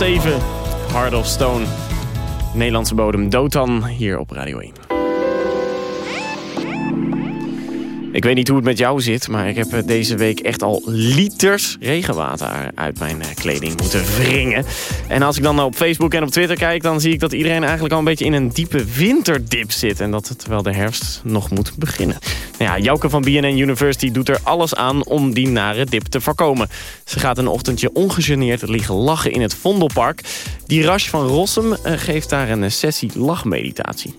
7. Hard of Stone. Nederlandse bodem Dotan hier op Radio 1. Ik weet niet hoe het met jou zit, maar ik heb eh, deze week echt al liters regenwater uit mijn eh, kleding moeten wringen. En als ik dan op Facebook en op Twitter kijk, dan zie ik dat iedereen eigenlijk al een beetje in een diepe winterdip zit. En dat het terwijl de herfst nog moet beginnen. Nou ja, Jouke van BNN University doet er alles aan om die nare dip te voorkomen. Ze gaat een ochtendje ongegeneerd liggen lachen in het Vondelpark. Die Rash van Rossum eh, geeft daar een sessie lachmeditatie.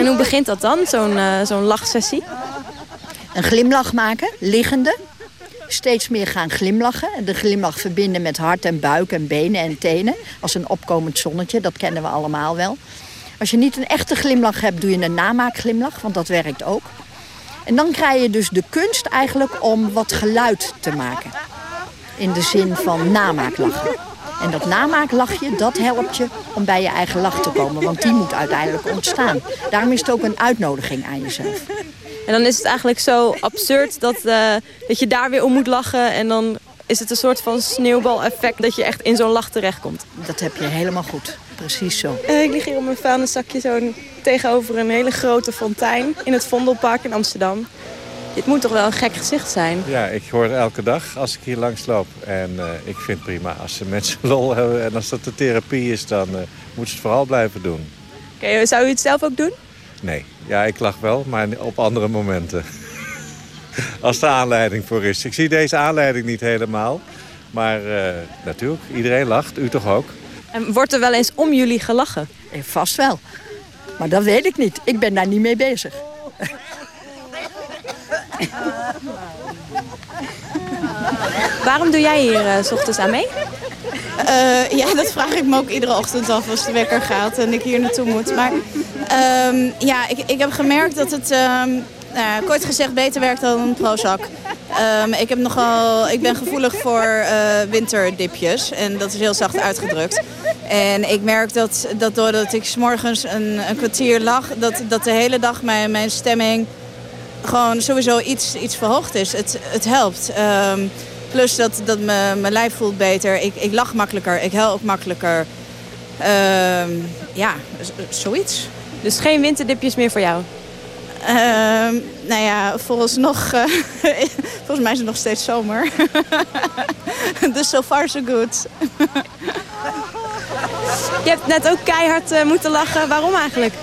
En hoe begint dat dan, zo'n eh, zo'n lachsessie? Een glimlach maken, liggende. Steeds meer gaan glimlachen. De glimlach verbinden met hart en buik en benen en tenen. Als een opkomend zonnetje, dat kennen we allemaal wel. Als je niet een echte glimlach hebt, doe je een namaakglimlach, want dat werkt ook. En dan krijg je dus de kunst eigenlijk om wat geluid te maken. In de zin van namaaklachen. En dat namaaklachje, dat helpt je om bij je eigen lach te komen. Want die moet uiteindelijk ontstaan. Daarom is het ook een uitnodiging aan jezelf. En dan is het eigenlijk zo absurd dat, eh, dat je daar weer om moet lachen. En dan is het een soort van sneeuwbaleffect dat je echt in zo'n lach terechtkomt. Dat heb je helemaal goed. Precies zo. Eh, ik lig hier op mijn vuilniszakje zo tegenover een hele grote fontein in het Vondelpark in Amsterdam. Dit moet toch wel een gek gezicht zijn? Ja, ik hoor het elke dag als ik hier langs loop. En eh, ik vind het prima als ze mensen lol hebben. En als dat de therapie is, dan uh, moeten ze het vooral blijven doen. Oké, zou u het zelf ook doen? Nee, ja, ik lach wel, maar op andere momenten. als er aanleiding voor is. Ik zie deze aanleiding niet helemaal. Maar uh, natuurlijk, iedereen lacht. U toch ook? En wordt er wel eens om jullie gelachen? Eh, vast wel. Maar dat weet ik niet. Ik ben daar niet mee bezig. Waarom doe jij hier uh, s ochtends aan mee? Uh, ja, dat vraag ik me ook iedere ochtend af als de wekker gaat en ik hier naartoe moet. Maar um, ja, ik, ik heb gemerkt dat het um, nou, kort gezegd beter werkt dan een Prozac. Um, ik, heb nogal, ik ben gevoelig voor uh, winterdipjes en dat is heel zacht uitgedrukt. En ik merk dat, dat doordat ik s morgens een, een kwartier lag, dat, dat de hele dag mijn, mijn stemming gewoon sowieso iets, iets verhoogd is. Het, het helpt. Plus dat, dat mijn lijf voelt beter. Ik, ik lach makkelijker. Ik huil ook makkelijker. Um, ja, zoiets. Dus geen winterdipjes meer voor jou? Um, nou ja, vooralsnog... Uh, volgens mij is het nog steeds zomer. dus so far so good. Je hebt net ook keihard uh, moeten lachen. Waarom eigenlijk?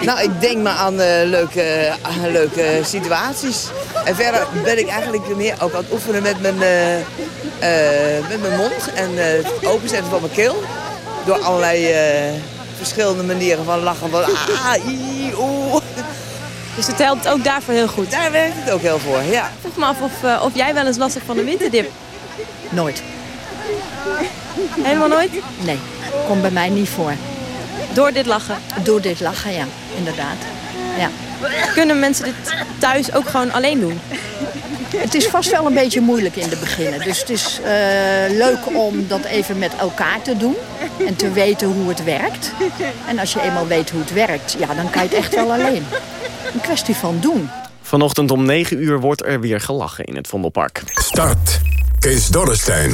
Nou, ik denk maar aan eh, leuke, eh, leuke situaties. En verder ben ik eigenlijk meer ook aan het oefenen met mijn, eh, eh, met mijn mond en eh, het openzetten van mijn keel. Door allerlei eh, verschillende manieren van lachen. Van, ah, ii, oeh. Dus het helpt ook daarvoor heel goed? Daar werkt het ook heel voor, ja. Ik vroeg me af of, eh, of jij wel eens last hebt van een winterdip. Nooit. Helemaal nooit? Nee, komt bij mij niet voor. Door dit lachen? Door dit lachen, ja. Inderdaad. Ja. Kunnen mensen dit thuis ook gewoon alleen doen? Het is vast wel een beetje moeilijk in het begin. Dus het is eh, leuk om dat even met elkaar te doen. En te weten hoe het werkt. En als je eenmaal weet hoe het werkt, ja, dan kan je het echt wel alleen. Een kwestie van doen. Vanochtend om 9 uur wordt er weer gelachen in het Vondelpark. Start. Kees Dorrestein.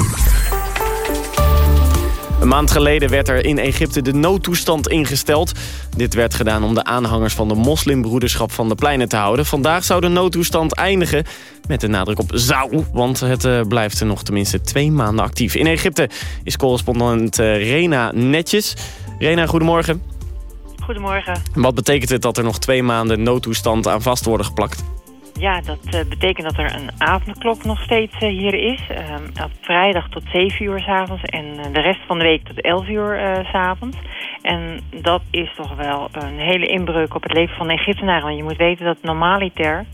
Een maand geleden werd er in Egypte de noodtoestand ingesteld. Dit werd gedaan om de aanhangers van de moslimbroederschap van de pleinen te houden. Vandaag zou de noodtoestand eindigen met de nadruk op zou... want het uh, blijft er nog tenminste twee maanden actief. In Egypte is correspondent uh, Rena Netjes. Rena, goedemorgen. Goedemorgen. Wat betekent het dat er nog twee maanden noodtoestand aan vast worden geplakt? Ja, dat uh, betekent dat er een avondklok nog steeds uh, hier is. Uh, op vrijdag tot 7 uur s'avonds en eh, de rest van de week tot 11 uur s'avonds. En dat is toch wel een hele inbreuk op het leven van de Egyptenaren. Want je moet weten dat normaliter...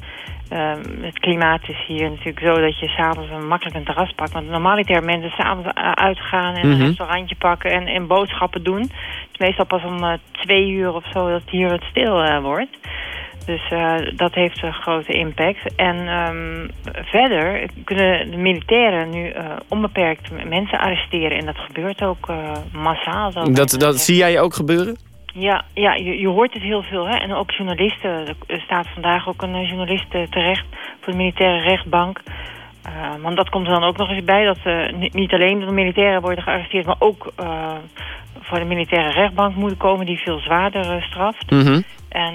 Ehm, het klimaat is hier natuurlijk zo dat je s'avonds makkelijk een terras pakt. Want normaliter mensen s'avonds uitgaan en mm -hmm. een restaurantje pakken en, en boodschappen doen. Het is meestal pas om twee uur of zo dat hier het stil wordt. Dus uh, dat heeft een grote impact. En um, verder kunnen de militairen nu uh, onbeperkt mensen arresteren. En dat gebeurt ook uh, massaal. Zo dat dat zie jij ook gebeuren? Ja, ja je, je hoort het heel veel. Hè? En ook journalisten. Er staat vandaag ook een journalist terecht voor de militaire rechtbank. Uh, want dat komt er dan ook nog eens bij. Dat uh, niet alleen de militairen worden gearresteerd... maar ook uh, voor de militaire rechtbank moeten komen... die veel zwaarder straft. Mm -hmm. En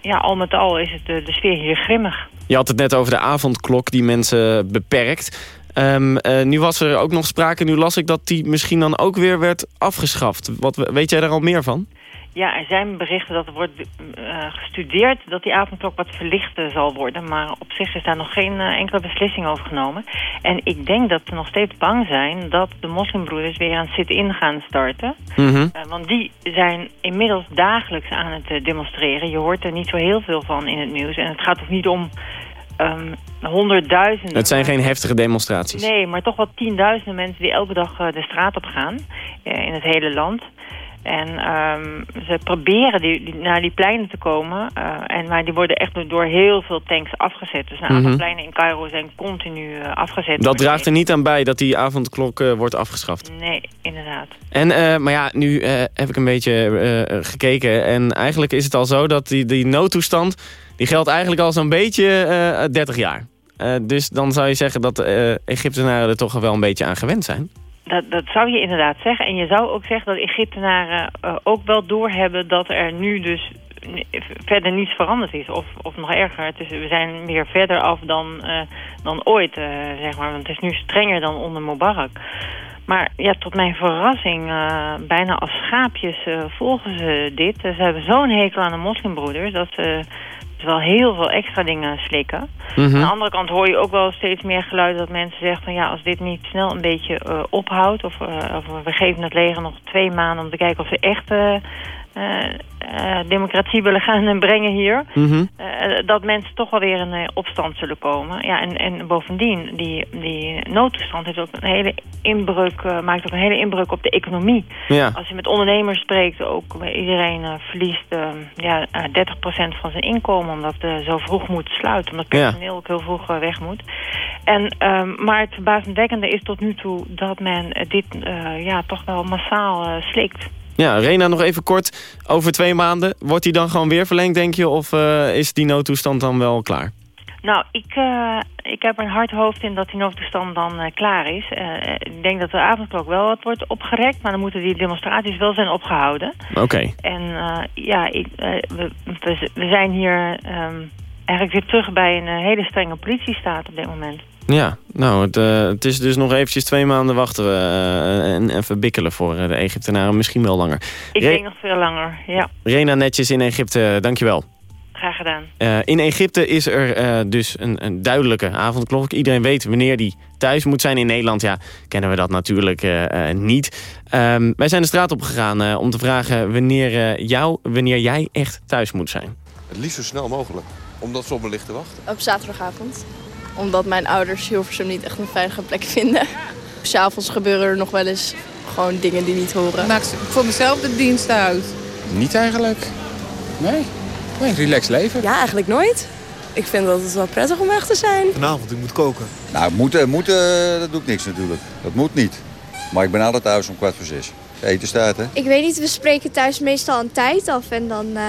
ja, al met al is het de, de, sfeer hier grimmig. Je had het net over de avondklok die mensen beperkt. Um, nu was er ook nog sprake, nu las ik dat die misschien dan ook weer werd afgeschaft. Wat, weet jij daar al meer van? Ja, er zijn berichten dat er wordt uh, gestudeerd dat die avondklok wat verlicht zal worden. Maar op zich is daar nog geen uh, enkele beslissing over genomen. En ik denk dat ze nog steeds bang zijn dat de moslimbroeders weer aan het sit-in gaan starten. Mm -hmm. uh, want die zijn inmiddels dagelijks aan het demonstreren. Je hoort er niet zo heel veel van in het nieuws. En het gaat ook niet om um, honderdduizenden. Het zijn geen heftige demonstraties. Nee, maar toch wel tienduizenden mensen die elke dag de straat op gaan in het hele land. En um, ze proberen die, die, naar die pleinen te komen. Uh, en, maar die worden echt door heel veel tanks afgezet. Dus een aantal mm -hmm. pleinen in Cairo zijn continu uh, afgezet. Dat draagt er niet aan bij dat die avondklok uh, wordt afgeschaft? Nee, inderdaad. En, maar ja, nu heb ik een beetje gekeken. En eigenlijk is het al zo dat die, die noodtoestand... die geldt eigenlijk al zo'n beetje 30 jaar. dus dan zou je zeggen dat Egyptenaren er toch wel een beetje aan gewend zijn? Dat, dat zou je inderdaad zeggen. En je zou ook zeggen dat Egyptenaren uh, ook wel doorhebben dat er nu dus verder niets veranderd is. Of, of nog erger, we zijn meer verder af dan, uh, dan ooit, uh, zeg maar. Want het is nu strenger dan onder Mubarak. Maar ja, tot mijn verrassing, bijna als schaapjes volgen ze dit. Ze hebben zo'n hekel aan de moslimbroeders dat ze wel heel veel extra dingen slikken. Mhm. Mm -hmm. Aan de andere kant hoor je ook wel steeds meer geluiden dat mensen zeggen van ja, als dit niet snel een beetje uh, ophoudt, of, uh, of, we geven het leger nog twee maanden om te kijken of ze echt uh, democratie willen gaan brengen hier, mm -hmm. dat mensen toch wel weer in opstand zullen komen. Ja, en, en bovendien, die, die noodtoestand heeft ook een hele inbreuk, maakt ook een hele inbreuk op de economie. Ja. Als je met ondernemers spreekt, ook iedereen verliest ja, 30% van zijn inkomen omdat het zo vroeg moet sluiten. Omdat personeel ja. ook heel vroeg weg moet. En, um, maar het verbazendwekkende is tot nu toe dat men dit ja, toch wel massaal slikt. Ja, Rena, nog even kort. Over twee maanden, wordt die dan gewoon weer verlengd, denk je? Of uh, is die noodtoestand dan wel klaar? Nou, ik, uh, ik heb een hard hoofd in dat die noodtoestand dan uh, klaar is. Uh, ik denk dat de avondklok wel wat wordt opgerekt, maar dan moeten die demonstraties wel zijn opgehouden. Oké. Okay. En ja, ik, we, we, zijn hier um, eigenlijk weer terug bij een hele strenge politiestaat op dit moment. Ja, nou, het, uh, het, is dus nog eventjes twee maanden wachten uh, en even bikkelen voor de Egyptenaren. Misschien wel langer. Ik Re denk nog veel langer, ja. Rena Netjes in Egypte, dankjewel. Graag gedaan. Uh, in Egypte is er dus een, een, duidelijke avondklok. Iedereen weet wanneer die thuis moet zijn. In Nederland ja, kennen we dat natuurlijk niet. Um, wij zijn de straat op gegaan om te vragen wanneer, jou, wanneer jij echt thuis moet zijn. Het liefst zo snel mogelijk, omdat ze op me ligt te wachten. Op zaterdagavond omdat mijn ouders Hilversum niet echt een veilige plek vinden. S'avonds gebeuren er nog wel eens gewoon dingen die niet horen. Maak voor mezelf de dienst uit. Niet eigenlijk. Nee. Nee, relax leven. Ja, eigenlijk nooit. Ik vind dat het wel prettig om weg te zijn. Vanavond, ik moet koken. Nou, moeten, moeten, dat doe ik niks natuurlijk. Dat moet niet. Maar ik ben altijd thuis om kwart voor zes. eten staat, hè? Ik weet niet, we spreken thuis meestal een tijd af. En dan, uh,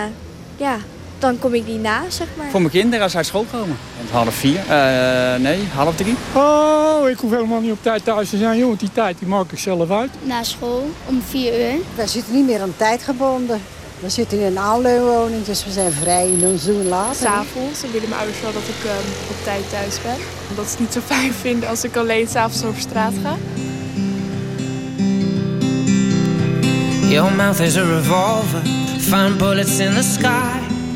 ja, dan kom ik die na, zeg maar. Voor mijn kinderen als ze uit school komen. Half vier, uh, nee, half drie. Oh, ik hoef helemaal niet op tijd thuis te zijn, joh. Die tijd die maak ik zelf uit. Na school, om vier uur. Wij zitten niet meer aan tijd gebonden. We zitten in een aanleunwoning, dus we zijn vrij in ons doen later. S'avonds, willen mijn ouders wel dat ik um, op tijd thuis ben. Omdat ze het niet zo fijn vinden als ik alleen s'avonds over straat ga. Your mouth is a revolver, find bullets in the sky.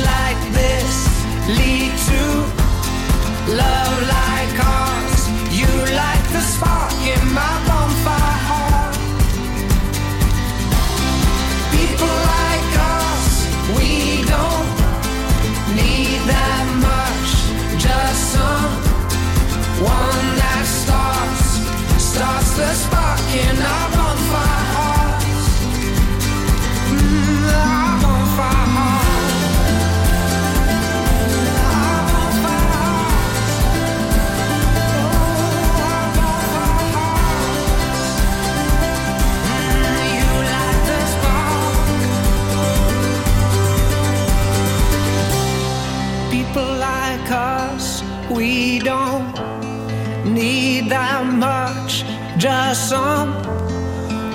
Like this lead to love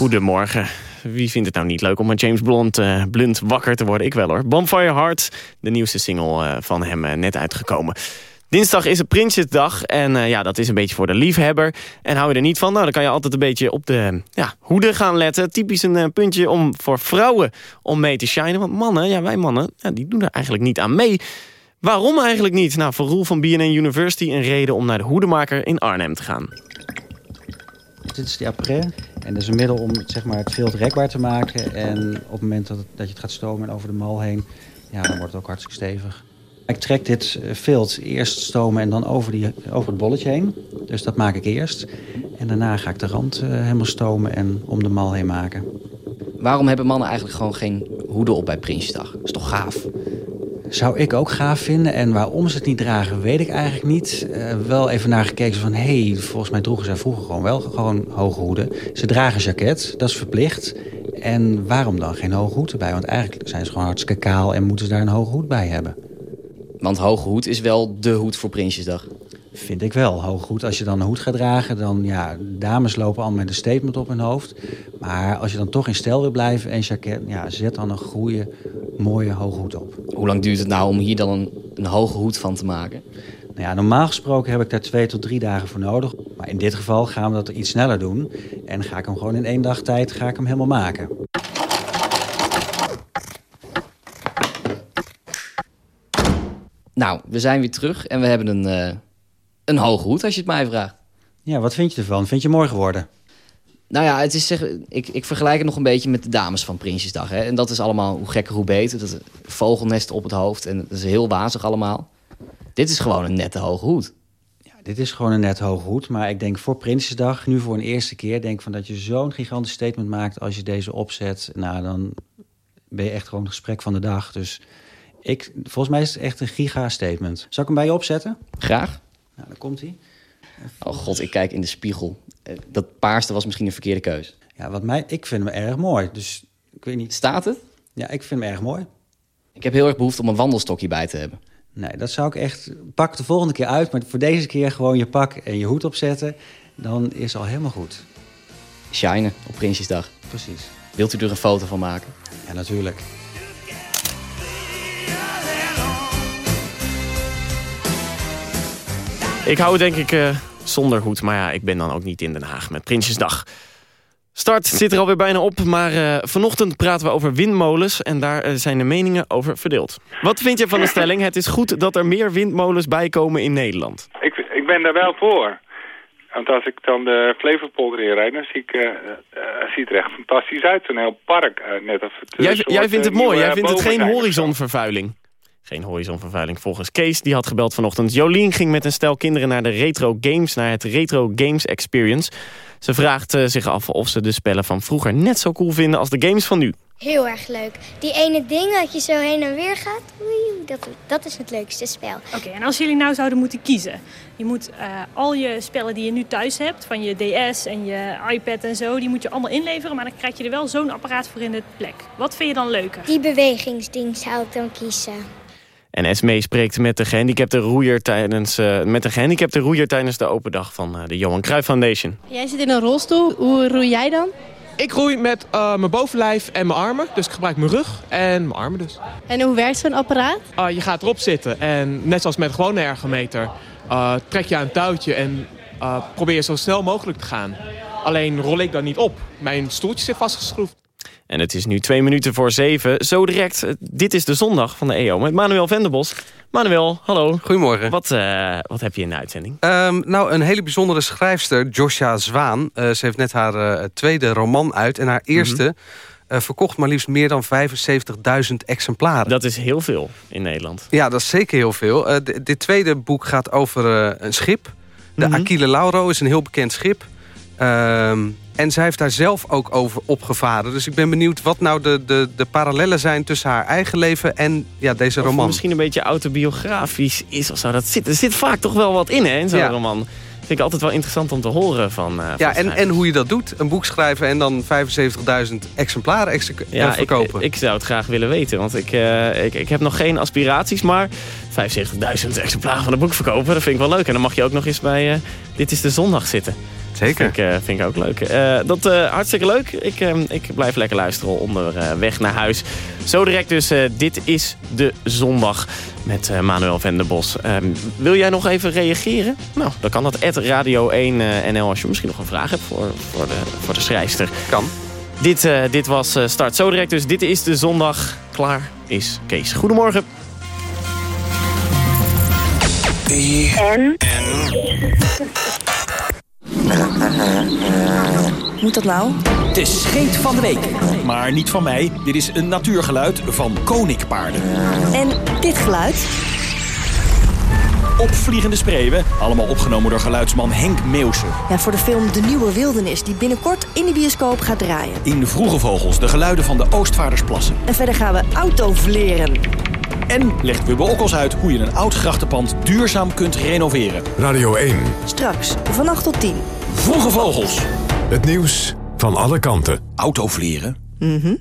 Goedemorgen. Wie vindt het nou niet leuk om met James Blunt, eh, Blunt wakker te worden? Ik wel hoor. Bonfire Heart, de nieuwste single eh, van hem eh, net uitgekomen. Dinsdag is het Prinsjesdag en ja, dat is een beetje voor de liefhebber. En hou je er niet van, nou, dan kan je altijd een beetje op de ja, hoede gaan letten. Typisch een puntje om voor vrouwen om mee te shinen. Want mannen, ja, wij mannen, ja, die doen er eigenlijk niet aan mee. Waarom eigenlijk niet? Nou, voor Roel van BNN University een reden om naar de hoedemaker in Arnhem te gaan. Dit is die après. En dat is een middel om zeg maar, het vilt rekbaar te maken. En op het moment dat, dat je het gaat stomen en over de mal heen... Ja, dan wordt het ook hartstikke stevig. Ik trek dit eh, vilt eerst stomen en dan over, die, over het bolletje heen. Dus dat maak ik eerst. En daarna ga ik de rand eh, helemaal stomen en om de mal heen maken. Waarom hebben mannen eigenlijk gewoon geen hoeden op bij Prinsjesdag? Dat is toch gaaf? Zou ik ook gaaf vinden. En waarom ze het niet dragen, weet ik eigenlijk niet. Eh, wel even naar gekeken van... hé, hey, volgens mij droegen zij vroeger gewoon wel gewoon hoge hoeden. Ze dragen jacket, dat is verplicht. En waarom dan geen hoge hoed erbij? Want eigenlijk zijn ze gewoon hartstikke kaal... en moeten ze daar een hoge hoed bij hebben. Want hoge hoed is wel de hoed voor Prinsjesdag. Vind ik wel. Hoge hoed, als je dan een hoed gaat dragen... dan, ja, dames lopen al met een statement op hun hoofd. Maar als je dan toch in stijl wil blijven en jacket... ja, zet dan een goede, mooie hoge hoed op. Hoe lang duurt het nou om hier dan een, een hoge hoed van te maken? Nou ja, normaal gesproken heb ik daar twee tot drie dagen voor nodig. Maar in dit geval gaan we dat iets sneller doen. En ga ik hem gewoon in één dag tijd ga ik hem helemaal maken. Nou, we zijn weer terug en we hebben een, eh, een hoge hoed als je het mij vraagt. Ja, wat vind je ervan? Vind je mooi geworden? Nou ja, het is zeg, ik, ik vergelijk het nog een beetje met de dames van Prinsjesdag. Hè? En dat is allemaal hoe gekker hoe beter. Dat is vogelnesten op het hoofd en dat is heel wazig allemaal. Dit is gewoon een nette hoge hoed. Ja, dit is gewoon een net hoge hoed. Maar ik denk voor Prinsjesdag, nu voor een eerste keer... denk ik van dat je zo'n gigantisch statement maakt als je deze opzet. Nou, dan ben je echt gewoon het gesprek van de dag. Dus ik, volgens mij is het echt een giga-statement. Zal ik hem bij je opzetten? Graag. Nou, dan komt hij. Oh god, ik kijk in de spiegel. Eh, Dat paarste was misschien een verkeerde keus. Ja, wat mij, ik vind hem erg mooi. Dus ik weet niet. Staat het? Ja, ik vind hem erg mooi. Ik heb heel erg behoefte om een wandelstokje bij te hebben. Nee, dat zou ik echt... Pak de volgende keer uit, maar voor deze keer gewoon je pak en je hoed opzetten. Dan is al helemaal goed. Shinen op Prinsjesdag. Precies. Wilt u er een foto van maken? Ja, natuurlijk. Ik hou het denk ik eh, zonder hoed, maar ja, ik ben dan ook niet in Den Haag met Prinsjesdag. Start zit er alweer bijna op, maar eh, vanochtend praten we over windmolens... en daar eh, zijn de meningen over verdeeld. Wat vind je van de stelling? Het is goed dat er meer windmolens bijkomen in Nederland. Ik, ik ben daar wel voor. Want als ik dan de Flevopolder inrijd, dan zie ik, eh, ziet het er echt fantastisch uit. Zo'n heel park, net het... eh, Jij, vindt het mooi, jij vindt het geen horizonvervuiling. Geen horizonvervuiling volgens Kees, die had gebeld vanochtend. Jolien ging met een stel kinderen naar de Retro Games, naar het Retro Games Experience. Ze vraagt eh, zich af of ze de spellen van vroeger net zo cool vinden als de games van nu. Heel erg leuk. Die ene ding dat je zo heen en weer gaat, oei, dat, dat is het leukste spel. Oké, en als jullie nou zouden moeten kiezen. Je moet eh, al je spellen die je nu thuis hebt, van je DS en je iPad en zo, die moet je allemaal inleveren. Maar dan krijg je er wel zo'n apparaat voor in de plek. Wat vind je dan leuker? Die bewegingsding zou ik dan kiezen. En Esmee spreekt met de gehandicapte roeier tijdens, eh, met de gehandicapte roeier tijdens de open dag van eh, de Johan Cruijff Foundation. Jij zit in een rolstoel. Hoe roei jij dan? Ik roei met eh, mijn bovenlijf en mijn armen. Dus ik gebruik mijn rug en mijn armen dus. En hoe werkt zo'n apparaat? Ah, je gaat erop zitten en net zoals met een gewone ergometer... eh, trek je aan een touwtje en eh, probeer je zo snel mogelijk te gaan. Alleen rol ik dan niet op. Mijn stoeltje zit vastgeschroefd. En het is nu twee minuten voor zeven. Zo direct, eh, dit is de zondag van de EO met Manuel Venderbos. Manuel, hallo. Goedemorgen. Wat, eh, wat heb je in de uitzending? Ehm, nou, een hele bijzondere schrijfster, Joshua Zwaan. Eh, ze heeft net haar tweede roman uit. En haar eerste eh, verkocht maar liefst meer dan 75.000 exemplaren. Dat is heel veel in Nederland. Ja, dat is zeker heel veel. Dit tweede boek gaat over een schip. De Mhm. Aquile Lauro is een heel bekend schip. En zij heeft daar zelf ook over opgevaren. Dus ik ben benieuwd wat nou de, de, de parallellen zijn... tussen haar eigen leven en ja, deze Of roman. misschien een beetje autobiografisch is of zo. Dat zit, er zit vaak toch wel wat in, hè, in zo'n Ja. roman. Vind ik altijd wel interessant om te horen van, eh, van Ja, en, en hoe je dat doet. Een boek schrijven en dan 75.000 exemplaren Ja, eh, ik, verkopen. ik zou het graag willen weten. Want ik, eh, ik, ik heb nog geen aspiraties, maar 75.000 exemplaren van een boek verkopen, dat vind ik wel leuk. En dan mag je ook nog eens bij Dit is de Zondag zitten. Zeker. Vind ik, eh, vind ik ook leuk. Eh, dat eh, hartstikke leuk. Ik, ik blijf lekker luisteren onderweg naar huis. Zo direct dus, eh, dit is de zondag met eh, Manuel Venderbos. Ehm, wil jij nog even reageren? Nou, dan kan dat. Radio 1 eh, NL als je misschien nog een vraag hebt voor, voor, de, voor de schrijfster. Kan. Dit, eh, dit was eh, Start Zo direct dus. Dit is de zondag. Klaar is Kees. Goedemorgen. En? Moet dat nou? De scheet van de week. Maar niet van mij. Dit is een natuurgeluid van koninkpaarden. En dit geluid? Opvliegende spreeuwen. Allemaal opgenomen door geluidsman Henk Meeuwse. Ja, voor de film De Nieuwe Wildernis, die binnenkort in de bioscoop gaat draaien. In Vroege Vogels, de geluiden van de Oostvaardersplassen. En verder gaan we autovleren. En legt Wubbe Okkels uit hoe je een oud grachtenpand duurzaam kunt renoveren. Radio 1. Straks, van 8 tot 10. Vroege Vogels. Het nieuws van alle kanten. Autovleren? Mhm.